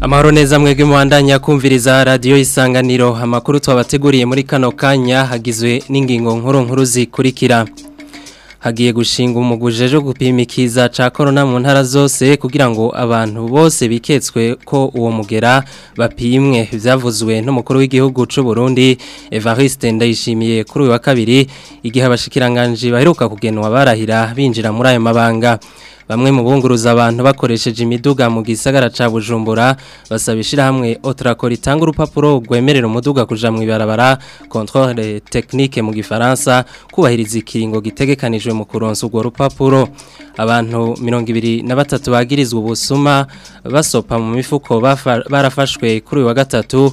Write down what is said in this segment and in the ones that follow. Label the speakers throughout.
Speaker 1: amahoro neza mwebwe mubandanya kumviriza radiyo isanganiro amakuru twabateguriye muri kano kanya hagizwe n'ingingo nkuru nkuru zikurikira hagiye gushinga umugujeje ejo gupimikiza cya Corona mu ntara zose kugira ngo abantu bose biketswe ko uwo mugera bapimwe byavuzwe n'umukuru w'igihugu cy'u Burundi Evariste ndayishimiye kuri uyu wa kabiri igihe abashikiranganji baheruka kugenwa barahira binjira muri ayo mabanga bamwe mu bunguruza abantu bakoresheje imiduga mu gisagara ca Bujumbura basabishira hamwe Otracor itanga urupapuro rwemerera umuduga kuja mu ibarabara contrôle technique mu gifaransa kubahiriza ikiringo gitegekanijwe mu kuronsa urwo rupapuro abantu 23 bagirizwa ubusuma basopa mu mifuko barafashwe kuri uyu wa gatatu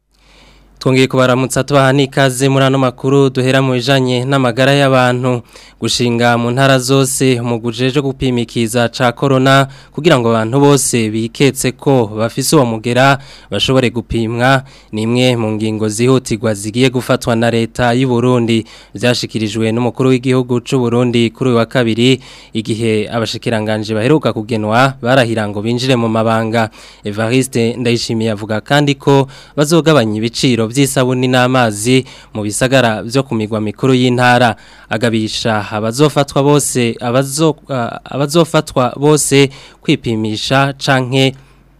Speaker 1: twongeye kubaramutsa tubaha n'ikaze muri ano makuru duhera mu bijanye n'amagara y'abantu gushinga mu ntara zose mu gujeje gupimikiza ca corona kugira ngo abantu bose biketse ko bafise uwo mugera bashobore gupimwa ni imwe mu ngingo zihutirwa zigiye gufatwa na leta y'u Burundi byashikirijwe n'umukuru w'igihugu c'u Burundi kuri uyu wa kabiri igihe abashikiranganje baheruka kugenwa barahira ngo binjire mu mabanga Evariste Ndayishimiye avuga kandi ko bazogabanya ibiciro by'isabuni n'amazi mu bisagara byo ku migwa mikuru y'intara agabisha abazofatwa bose eh, abazofatwa bose kwipimisha canke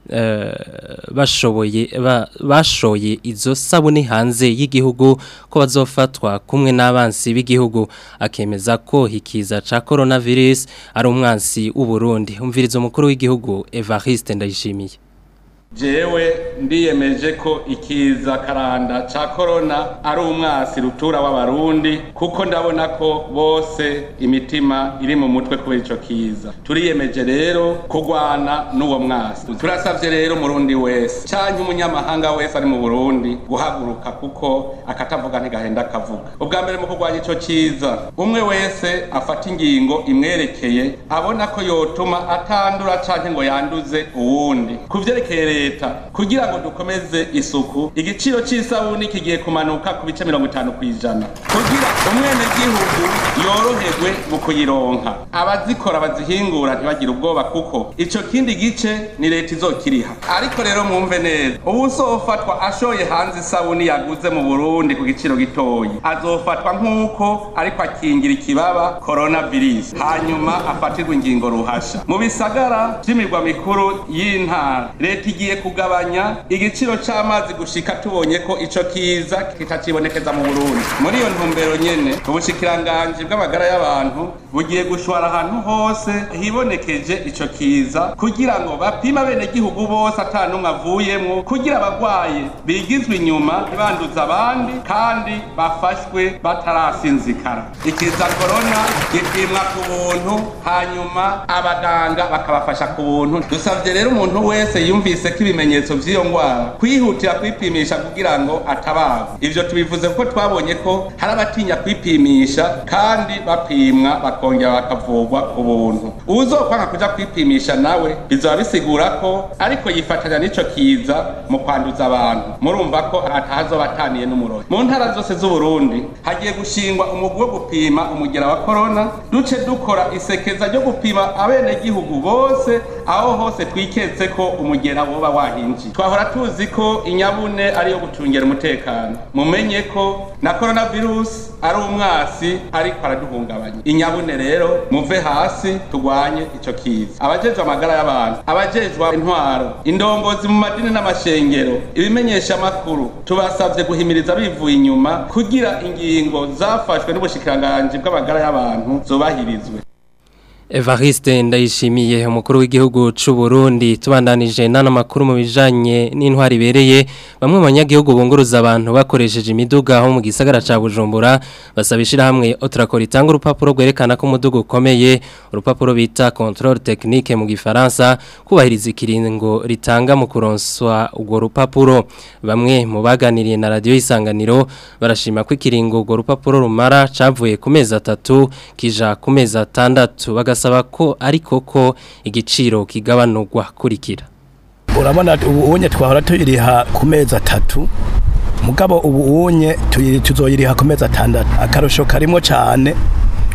Speaker 1: eh, bashoboye bashoye izo sabuni hanze y'igihugu ko bazofatwa kumwe n'abansi b'igihugu akemeza ko hikiza ca coronavirus ari umwansi w'u Burundi umvirizo mukuru w'igihugu Evariste ndayishimiye
Speaker 2: jewe ndiyemeje ko ikiza karanda ca Corona ari umwasi rutura w'abarundi kuko ndabona ko bose imitima iri mu mutwe kubera ico kiza turiyemeje rero kugwana n'uwo mwasi Turasabye rero murundi wese canke umunyamahanga wese ari mu burundi guhaguruka kuko akatavuga ntigahenda akavuga ubwa mbere mu kugwanya icyo kiza umwe wese afata ingingo imwerekeye abona ko yotuma atandura canke ngo yanduze uwundi kuvyerekeye leta kugira ngo dukomeze isuku igiciro cy'isabuni kigiye kumanuka ku bice mirongo itanu ku ijana kugira umwenegihugu yoroherwe mu kuyironka abazikora bazihingura ntibagire ubwoba kuko icyo kindi gice ni leta izokiriha ariko rero mwumve neza uwusofatwa ashoye hanze isabuni yaguze mu burundi ku giciro gitoyi azofatwa nk'uko ariko akingira ikibaba coronavirus hanyuma afatirwa ingingo ruhasha mu bisagara by'imirwa mikuru y'intara leta igiye tugiye kugabanya igiciro c'amazi gushika tubonye ko icyo kiza kitakibonekeza mu Burundi muri iyo ntumbero nyene ubushikiranganji bw'amagara y'abantu bugiye gushwara ahantu hose hibonekeje icyo kiza kugira ngo bapima bene gihugu bose atanumwe avuyemwo kugira abagwaye bigizwe inyuma banduza abandi kandi bafashwe batarasinzikara ikiza korona gipimwa ku buntu hanyuma abaganga bakabafasha ku buntu dusavye rero umuntu wese yumvise adafite ibimenyetso by'iyo ndwara kwihutira kwipimisha kugira ngo atabarwe ibyo tubivuze kuko twabonye ko hari abatinya kwipimisha kandi bapimwa bakongera bakavurwa ubuntu buntu uzokwanga kujya kwipimisha nawe bizaba bisigura ko ariko yifatanya n'icyo kiza mu kwanduza abantu murumva ko atahazo bataniye n'umuriro mu ntara zose z'uburundi hagiye gushingwa umugwi wo gupima umugera wa korona duce dukora isekeza ryo gupima abenegihugu bose aho hose twiketse ko umugera woba wahinjiye twahora tuzi ko inyabune ari iyo gucungera umutekano mumenye ko na korona virusi ari umwasi ariko araduhungabanya inyabune rero muve hasi turwanye icyo kiza abajejwe amagara y'abantu abajejwe intwaro indongozi mu madini n'amashengero ibimenyesha tubasabye guhimiriza bivuye inyuma kugira ingingo zafashwe n'ubushikiranganje bw'amagara y'abantu zubahirizwe
Speaker 1: Evariste ndayishimiye umukuru w'igihugu cy'u Burundi tubandanije n'anamakuru mu bijanye n'intwari bereye bamwe mu banyagihugu bunguruza abantu bakoresheje imiduga aho mu gisagara ca Bujumbura basabishira hamwe Otracor itanga urupapuro gwerekana ko umudugo ukomeye urupapuro bita control technique mu gifaransa kubahiriza ikiringo ritanga mu kuronswa urwo rupapuro bamwe mu baganiriye na radio isanganiro barashima ko ikiringo urwo rupapuro rumara cavuye ku mezi atatu kija ku mezi atandatu baga bagasaba ko ariko ko igiciro kigabanurwa kurikira
Speaker 3: urabona ubunye twahora tuyiriha ku meza atatu mugabo ubunye tuzoyiriha ku mezi atandatu akarusho karimo cyane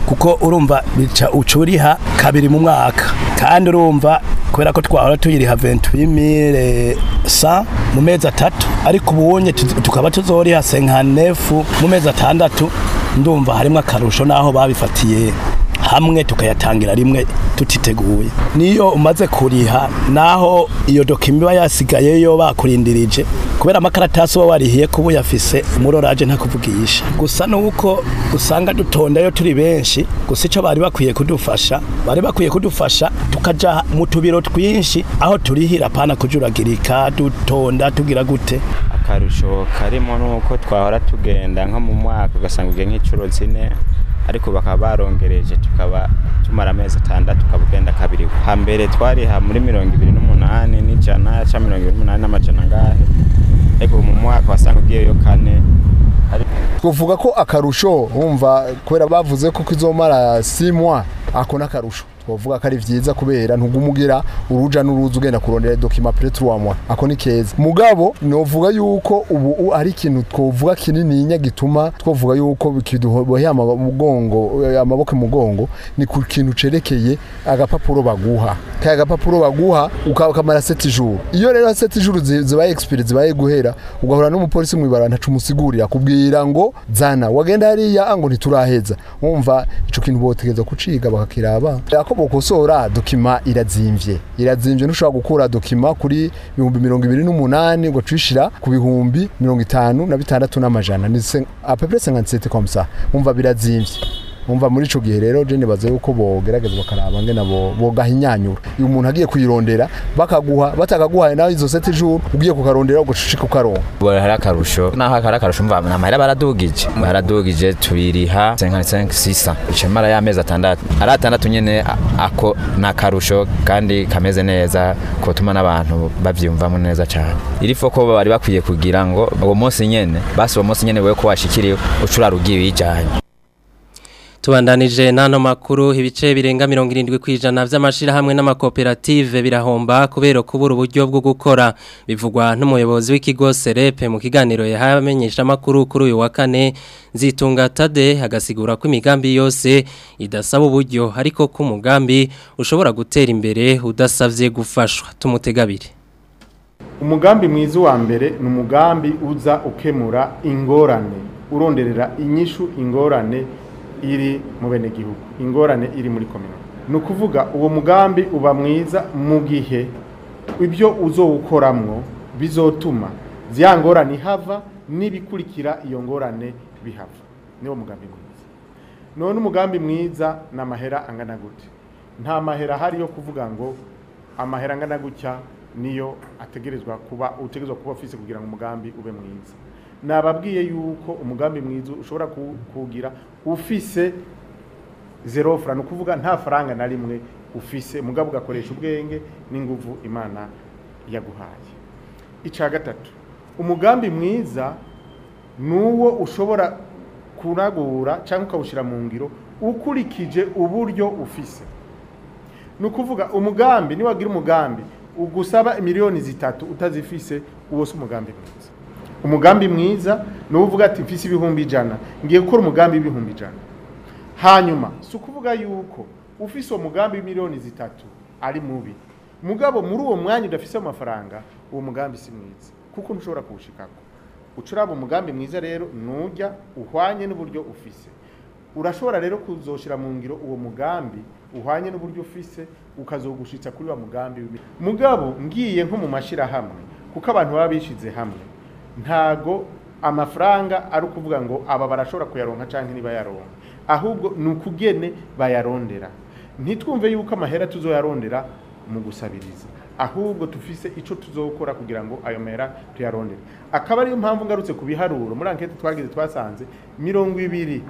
Speaker 3: kuko urumva bica ucuriha kabiri mu mwaka kandi urumva kubera ko twahora tuyiriha 21000 sa mu mezi atatu ariko ubunye tukaba tuzoriha 59 mu mezi atandatu ndumva harimo akarusho naho babifatiye hamwe tukayatangira rimwe tutiteguye niyo umaze kuriha naho iyo dokima iba yasigayeyo bakurindirije kubera amakaratasi uba warihiye kuba uyafise umuroraje kuvugisha. gusa nuko usanga dutonda yo turi benshi gusa icyo bari bakwiye kudufasha bari bakwiye kudufasha tukaja mu tubiro twinshi aho turihira pana kujuragirika dutonda tugira gute
Speaker 4: akarusho karimo nuko twahora tugenda nko mu mwaka ugasanga ugiye nk'inshuro zine ariko bakaba barongereje tukaba tumara amezi atandatu ukaba ugenda kabiri hambere twariha muri mirongo ibiri n'umunani n'ijana cya mirongo ibiri n'umunani n'amajana angahe ariko mu mwaka wasanga ugiyeyo kane
Speaker 5: tuvuga ko akarusho wumva kubera bavuze ko kizomara simwa ako n'akarusho wavuga ko ari byiza kubera ntugumugira uruja n'uruza ugenda kurondera dokima pretuwamwa ako ni keza mugabo novuga yuko ubu ari ikintu twovuga kinininya gituma twavuga yuko kiduboheye amagongo eh, amaboko mugongo ni ku kintu cerekeye agapapuro baguha kaya agapapuro baguha ukamara seti juru iyo rero seti juru zibaye expire zibaye guhera ugahura n'umupolisi mwibara ntacu musigurira kubwira ngo zana wagenda hariya ngo ntituraheza wumva ico kintu botegeza kuciga bakakiraba ko bokosora dokima irazimbye irazimbye ntushobora gukura dokima kuri ibihumbi mirongo ibiri n'umunani ngo tuyishira ku bihumbi mirongo itanu na bitandatu n'amajana ni apepure senkansete komsa wumva birazimbye umva muri icyo gihe rero jene baze yuko bogerageza bakaraba nge nabo bogahinyanyura iyo umuntu agiye kuyirondera bakaguha batakaguhaye nawe izo seti ijuru ugiye kukarondera ugacucika ukaronka
Speaker 6: hari akarusho naho hari akarusho mva amahera baradugije baradugije tubiriha 56 icemara ya mezi atandatu ari atandatu nyene ako na karusho kandi kameze neza kotuma n'abantu bavyumvamo neza cyane Iri ko bari bakwiye kugira ngo uwo munsi nyene basi uwo munsi nyene wewe ko washikiriye ucurarugiye wijanye
Speaker 1: tubandanije n'ano makuru ibice birenga mirongo irindwi ku ijana by'amashyirahamwe n'amakoperative birahomba kubera kubura uburyo bwo gukora bivugwa n'umuyobozi w'ikigo serepe mu kiganiro yahamenyesha amakuru kuri uyu wa kane zitunga tade agasigura ko imigambi yose idasaba uburyo ariko ko ushobora gutera imbere udasabye gufashwa tumutegabiri
Speaker 7: umugambi mwiza wa mbere ni uza ukemura ingorane uronderera inyishu ingorane iri mu benegihugu ingorane iri muri komino ni ukuvuga uwo mugambi uba mwiza mu gihe ibyo uzowukoramwo bizotuma bya ngorane ihava n'ibikurikira iyo ngorane bihava niwo mugambi mwiza none umugambi mwiza ni amahera angana gute nta mahera ahari yo kuvuga ngo amahera angana gutya niyo ategerezwa kuba utegerezwa kuba ufise kugira ngo umugambi ube mwiza nababwiye yuko umugambi mwiza ushobora kugira ufise zero fura ni ukuvuga nta faranga na rimwe ufise mugabo ugakoresha ubwenge n’inguvu imana yaguhaye icya gatatu umugambi mwiza ni uwo ushobora kuragura cyangwa ukawushyira mu ngiro ukurikije uburyo ufise ni ukuvuga umugambi niwagira umugambi ugusaba miliyoni zitatu utazifise uwo si umugambi mwiza umugambi mwiza ni uvuga ati mfise ibihumbi ijana ngiye gukora umugambi w'ibihumbi ijana hanyuma si ukuvuga yuko ufise uwo mugambi w'imiliyoni zitatu ari mubi mugabo muri uwo mwanya udafise amafaranga uwo mugambi si mwiza kuko ntushobora kuwushikako ucuraba umugambi mwiza rero nujya uhwanye n'uburyo ufise urashobora rero kuzoshira mu ngiro uwo mugambi uhwanye n'uburyo ufise ukazogushitsa kuri wa mugambi mugabo ngiye nko mu mashirahamwe kuko abantu baba bishize hamwe ntago amafaranga ari ukuvuga ngo aba barashobora kuyaronka cyangwa ntibayaronka ahubwo ni ukugene bayarondera ntitwumve yuko amahera tuzoyarondera mu gusabiriza ahubwo tufise icyo tuzokora kugira ngo ayo mahera tuyarondere akaba ariyo mpamvu ngarutse ku biharuro muri ankete twagize twasanze mirongo ibiri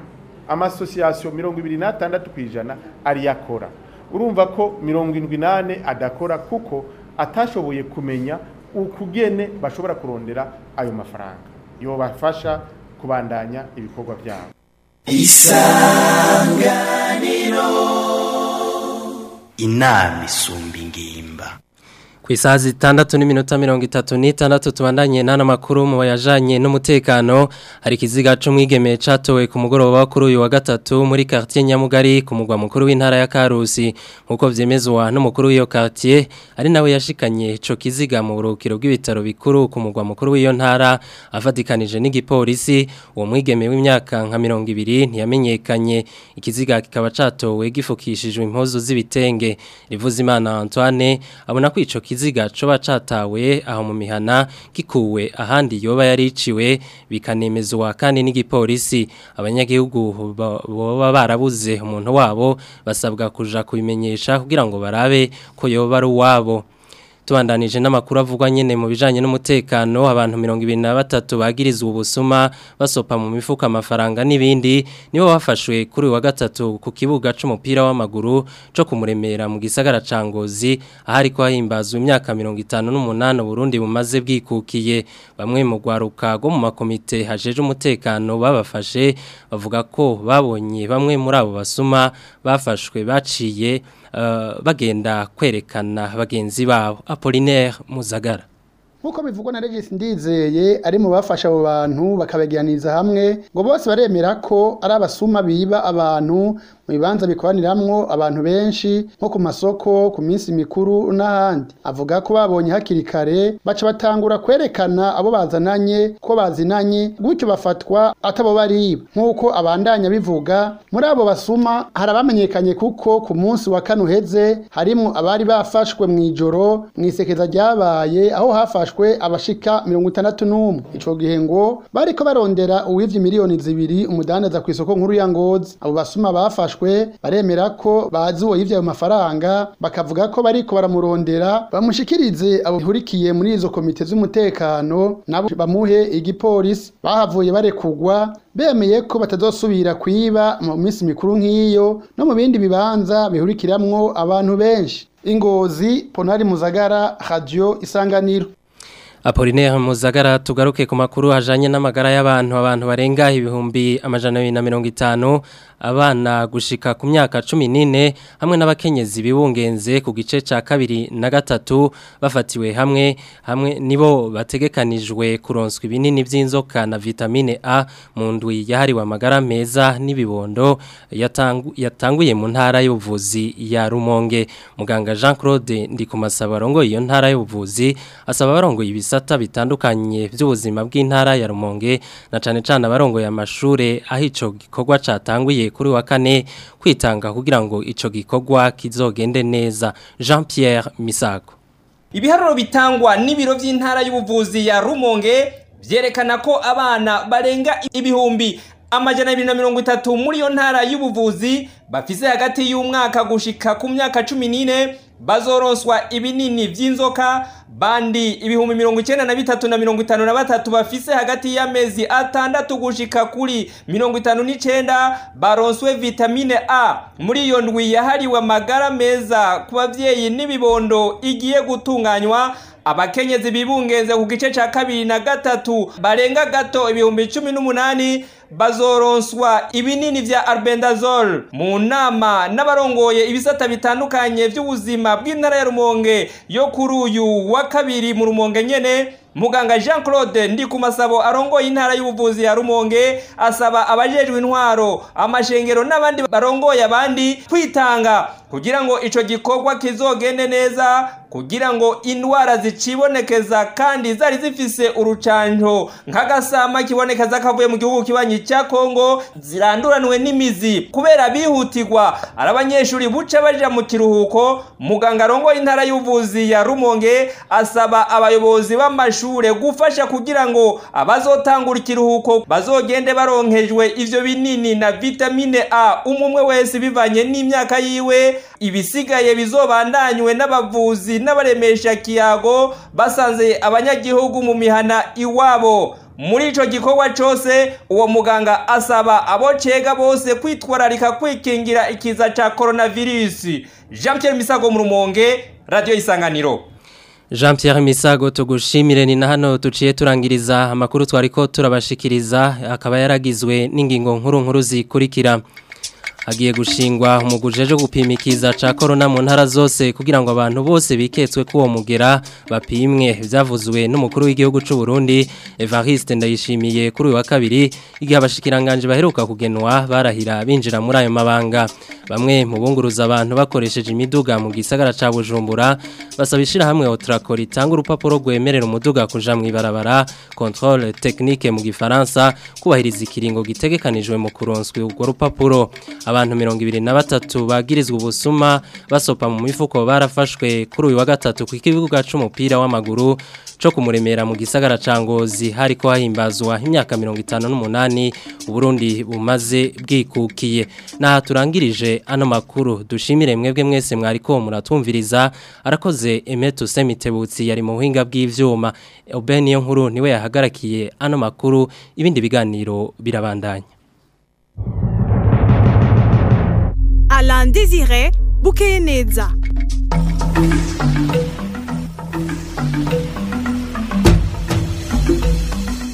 Speaker 7: amasosiyasiyo mirongo ibiri n'atandatu ku ijana ariyakora urumva ko mirongo irindwi n'ane adakora kuko atashoboye kumenya ukugene bashobora kurondera ayo mafaranga bafasha kubandanya ibikorwa byabo isanganiro
Speaker 8: inama isumba ingimba
Speaker 1: ku isaha zitandatu n'iminota mirongo itatu n'itandatu tubandanye n'anamakuru mu bayajyanye n'umutekano hari ikiziga cy'umwigeme cyatowe ku mugoroba kuri uyu wa gatatu muri quartier nyamugari kumugwa mugwa mukuru w'intara ya karusi nk'uko byemezwa n'umukuru w'iyo quartier ari nawe yashikanye icyo kiziga mu burukiro bw'ibitaro bikuru ku mugwa mukuru w'iyo ntara afatikanije n'igipolisi uwo mwigeme w'imyaka nka mirongo ibiri ntiyamenyekanye ikiziga kikaba cyatowe gifukishijwe impuzu z'ibitenge rivuze imana antoine abona ko icyo ikiziga coba catawe aho mu mihana gikuwe ahandi yoba yariciwe bikanemezwa kandi n'igipolisi abanyagihugu boba barabuze umuntu wabo basabwa kuja kubimenyesha kugira ngo barabe ko yoba ari uwabo tubandanije n'amakuru avugwa nyine mu bijanye n'umutekano abantu mirongo irindwi batatu bagirizwa ubusuma basopa mu mifuka amafaranga n'ibindi nibo bafashwe kuri uyu wa gatatu ku kibuga cy'umupira w'amaguru cyo kumuremera mu gisagara cya ngozi ahari hahimbazwa imyaka mirongo itanu n'umunani Burundi bumaze bwikukiye bamwe mu rwaruka rwo mu makomite hajeje umutekano babafashe bavuga ko babonye bamwe muri abo basuma bafashwe baciye Eh, bagenda kwerekana bagenzi babo apolinaire muzagara
Speaker 9: nkuko bivugwa na Regis Ndizeye ari mu bafasha abo bantu bakabagiraniriza hamwe ngo bose baremera ko ari abasuma biba abantu mu bibanza bikoraniramwo abantu benshi nko ku masoko ku minsi mikuru n'ahandi avuga ko babonye hakiri kare baca batangura kwerekana abo bazananye ko bazinanye gutyo bafatwa atabo bariba nk'uko abandanya bivuga muri abo basuma hari abamenyekanye kuko ku munsi wa kane uheze harimwo abari bafashwe mu ijoro mu isekeza ryabaye aho hafashwe abashika mirongo itandatu n'umwe icyo gihe ngo bariko barondera uwibye miliyoni zibiri umudandaza ku isoko nkuru ya ngozi abo basuma bafashwe yarafashwe baremera ko bazi uwo ayo mafaranga bakavuga ko bariko baramurondera bamushikirize abo bihurikiye muri izo komite z'umutekano nabo bamuhe igipolisi bahavuye barekugwa bemeye ko batazosubira kwiba mu minsi mikuru nk'iyo no mu bindi bibanza bihurikiramwo abantu benshi ingozi ponari muzagara radio isanganiro
Speaker 1: Apollinaire Muzagara tugaruke ku makuru hajanye n'amagara y'abantu abantu barenga ibihumbi amajana 250 abana gushika ku myaka 14 hamwe n'abakenyezi bibungenze ku gice ca kabiri na gatatu bafatiwe hamwe hamwe nibo bategekanijwe kuronswa ibinini by'inzoka na vitamine A mu ndwi wa magara meza n'ibibondo yatangu, yatanguye mu ntara y'ubuvuzi ya Rumonge muganga Jean Claude ndi ku rongo iyo ntara y'ubuvuzi asaba barongo ibisa bisata bitandukanye by'ubuzima bw'intara ya Rumonge na cyane cyane abarongoye amashure aho ico gikorwa catanguye kuri wa kane kwitanga kugira ngo ico gikorwa kizogende neza Jean Pierre Misako.
Speaker 10: Ibiharuro bitangwa n'ibiro by'intara y'ubuvuzi ya Rumonge byerekana ko abana barenga ibihumbi amajana abiri na mirongo itatu muri iyo ntara y'ubuvuzi bafise hagati y'umwaka gushika ku myaka cumi n'ine bazoronswa ibinini by'inzoka bandi ibihumbi mirongo icyenda na bitatu na mirongo itanu na batatu bafise hagati y'amezi atandatu gushika kuri mirongo itanu n'icyenda baronswe vitamine a muri iyo ndwi yahariwe amagara meza ku babyeyi n'ibibondo igiye gutunganywa abakenyezi bibungenze ku gice cya kabiri na gatatu barenga gato ibihumbi cumi n'umunani bazoronswa ibinini bya albendazole mu nama n'abarongoye ibisata bitandukanye by'ubuzima bw'intara ya rumonge yo kuri uyu wa kabiri mu rumonge nyene muganga jean claude ndi ndikumasabo arongoye intara y'ubuvuzi ya rumonge asaba abajejwe intwaro amashengero n'abandi barongoye abandi kwitanga kugira ngo icyo gikorwa kizogende neza kugira ngo indwara zicibonekeza kandi zari zifise urucanco nk'agasama kibonekeza kavuye mu gihugu kibanyi cya kongo ziranduranwe n'imizi kubera bihutirwa ari abanyeshuri buca baja mu kiruhuko muganga arongoye intara y'ubuvuzi ya rumonge asaba abayobozi b'amashuri abanyeshure gufasha kugira ngo abazotangura ikiruhuko bazogende baronkejwe ivyo binini na vitamine A umumwe wese bivanye n'imyaka yiwe ibisigaye bizobandanywe n'abavuzi n'abaremesha kiyago basanze abanyagihugu mu mihana iwabo muri ico gikorwa cose uwo muganga asaba abo cega bose kwitwararika kwikingira ikiza ca coronavirus jean pierre misago mu rumonge radiyo isanganiro
Speaker 1: jean Pierre Misago tugushimire ni na hano tuciye turangiriza amakuru twari ko turabashikiriza akaba yaragizwe n'ingingo nkuru nkuru zikurikira agiye gushingwa umuguje jo gupimikiza ca corona mu ntara zose kugira ngo abantu bose biketswe kuwo mugera bapimwe byavuzwe n'umukuru w'igihugu cy'u Burundi Evariste Ndayishimiye kuri uyu wa kabiri igihe abashikiranganje baheruka kugenwa barahira binjira muri ayo mabanga bamwe mu bunguruza abantu bakoresheje imiduga mu gisagara ca Bujumbura basaba hamwe Otracor itanga urupapuro rwemerera umuduga kuja mu ibarabara controle technique mu gifaransa kubahiriza ikiringo gitegekanijwe mu kuronswa urwo rupapuro abantu 23 bagirizwa ubusuma basopa mu mifuko barafashwe kuri uyu wa gatatu ku kibuga c'umupira w'amaguru co kumuremera mu gisagara ca Ngozi hariko hahimbazwa imyaka 58 Burundi bumaze bwikukiye naha turangirije mwumvise ano makuru dushimire mwebwe mwese mwariko muratumviriza arakoze emeto semitebutsi yari mu buhinga bw'ivyuma Oben iyo nkuru niwe yahagarakiye ano makuru ibindi biganiro birabandanya
Speaker 11: Alain Désiré Bukeyeneza